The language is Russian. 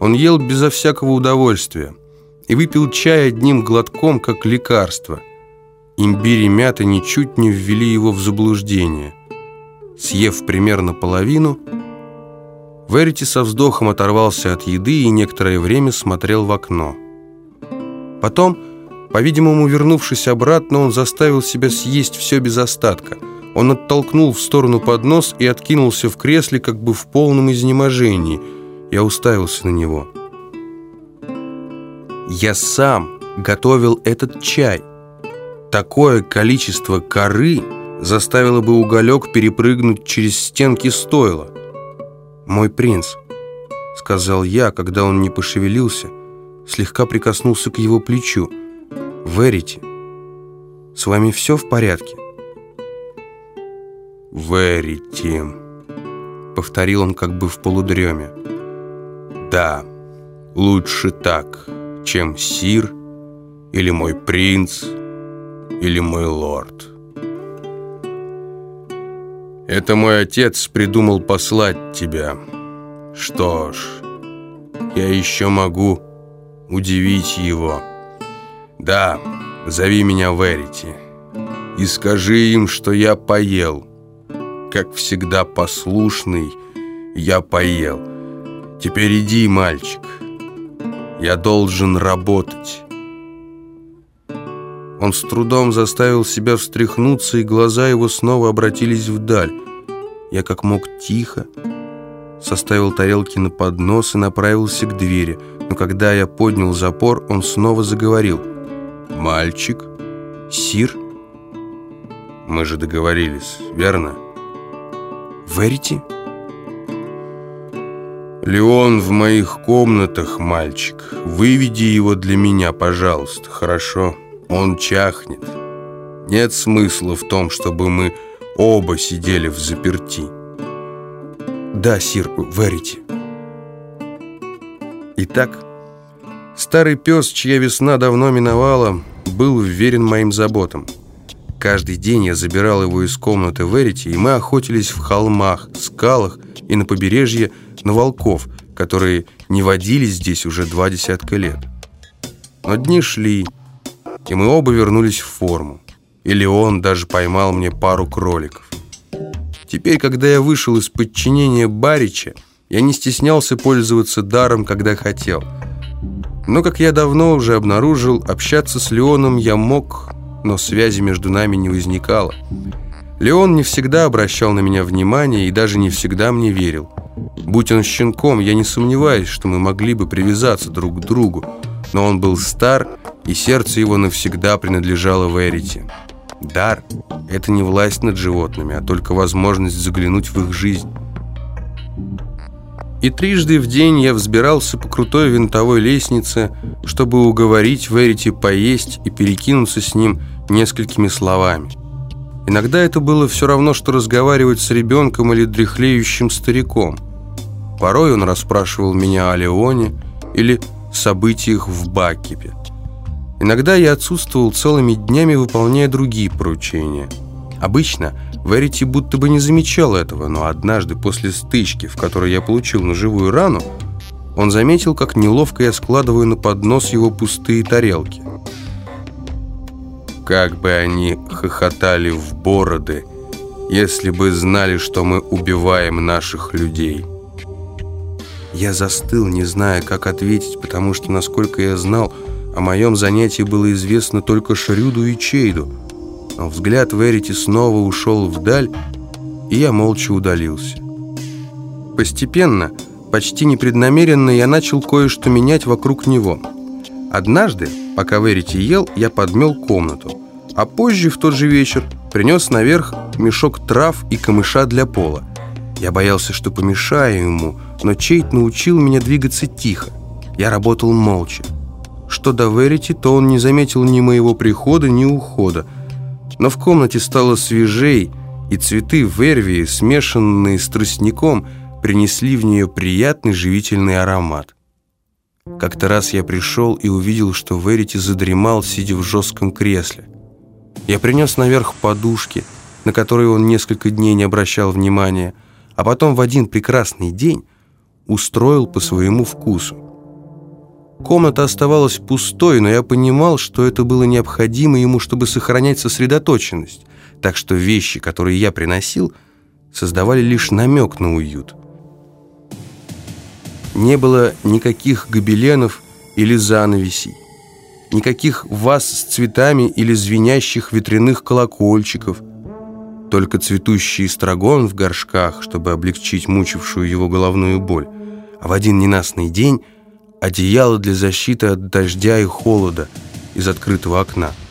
Он ел безо всякого удовольствия и выпил чай одним глотком, как лекарство. Имбирь и мята ничуть не ввели его в заблуждение. Съев примерно половину, Верити со вздохом оторвался от еды и некоторое время смотрел в окно. Потом, по-видимому, вернувшись обратно, он заставил себя съесть все без остатка. Он оттолкнул в сторону поднос и откинулся в кресле, как бы в полном изнеможении. Я уставился на него. «Я сам готовил этот чай. Такое количество коры заставило бы уголек перепрыгнуть через стенки стойла. «Мой принц», — сказал я, когда он не пошевелился, слегка прикоснулся к его плечу. «Верите? С вами все в порядке?» «Верите», — повторил он как бы в полудреме. «Да, лучше так, чем сир или мой принц или мой лорд». Это мой отец придумал послать тебя. Что ж, я еще могу удивить его. Да, зови меня Верити и скажи им, что я поел. Как всегда послушный, я поел. Теперь иди, мальчик. Я должен работать. Он с трудом заставил себя встряхнуться, и глаза его снова обратились вдаль. Я как мог тихо составил тарелки на поднос и направился к двери. Но когда я поднял запор, он снова заговорил. «Мальчик? Сир? Мы же договорились, верно?» «Верите?» «Леон в моих комнатах, мальчик. Выведи его для меня, пожалуйста, хорошо?» Он чахнет. Нет смысла в том, чтобы мы оба сидели в заперти. Да, сир, верите. Итак, старый пес, чья весна давно миновала, был верен моим заботам. Каждый день я забирал его из комнаты Верити, и мы охотились в холмах, скалах и на побережье на волков, которые не водились здесь уже два десятка лет. Но дни шли, и мы оба вернулись в форму. Или он даже поймал мне пару кроликов. Теперь, когда я вышел из подчинения Барича, я не стеснялся пользоваться даром, когда хотел. Но, как я давно уже обнаружил, общаться с Леоном я мог, но связи между нами не возникало. Леон не всегда обращал на меня внимание и даже не всегда мне верил. Будь он щенком, я не сомневаюсь, что мы могли бы привязаться друг к другу, но он был стар и сердце его навсегда принадлежало Верите. Дар – это не власть над животными, а только возможность заглянуть в их жизнь. И трижды в день я взбирался по крутой винтовой лестнице, чтобы уговорить Верити поесть и перекинуться с ним несколькими словами. Иногда это было все равно, что разговаривать с ребенком или дряхлеющим стариком. Порой он расспрашивал меня о Леоне или событиях в Баккипе. Иногда я отсутствовал целыми днями, выполняя другие поручения. Обычно Верити будто бы не замечал этого, но однажды после стычки, в которой я получил ножевую рану, он заметил, как неловко я складываю на поднос его пустые тарелки. Как бы они хохотали в бороды, если бы знали, что мы убиваем наших людей. Я застыл, не зная, как ответить, потому что, насколько я знал, о моем занятии было известно только Шрюду и Чейду, но взгляд Верити снова ушел вдаль, и я молча удалился. Постепенно, почти непреднамеренно, я начал кое-что менять вокруг него. Однажды, пока Верити ел, я подмел комнату, а позже, в тот же вечер, принес наверх мешок трав и камыша для пола. Я боялся, что помешаю ему, но Чейд научил меня двигаться тихо. Я работал молча. Что до Верити, то он не заметил ни моего прихода, ни ухода. Но в комнате стало свежей, и цветы вервии, смешанные с тростником, принесли в нее приятный живительный аромат. Как-то раз я пришел и увидел, что Верити задремал, сидя в жестком кресле. Я принес наверх подушки, на которые он несколько дней не обращал внимания, а потом в один прекрасный день устроил по своему вкусу. Комната оставалась пустой, но я понимал, что это было необходимо ему, чтобы сохранять сосредоточенность, так что вещи, которые я приносил, создавали лишь намек на уют. Не было никаких гобеленов или занавесей, никаких ваз с цветами или звенящих ветряных колокольчиков, только цветущий эстрагон в горшках, чтобы облегчить мучившую его головную боль. А в один ненастный день одеяло для защиты от дождя и холода из открытого окна –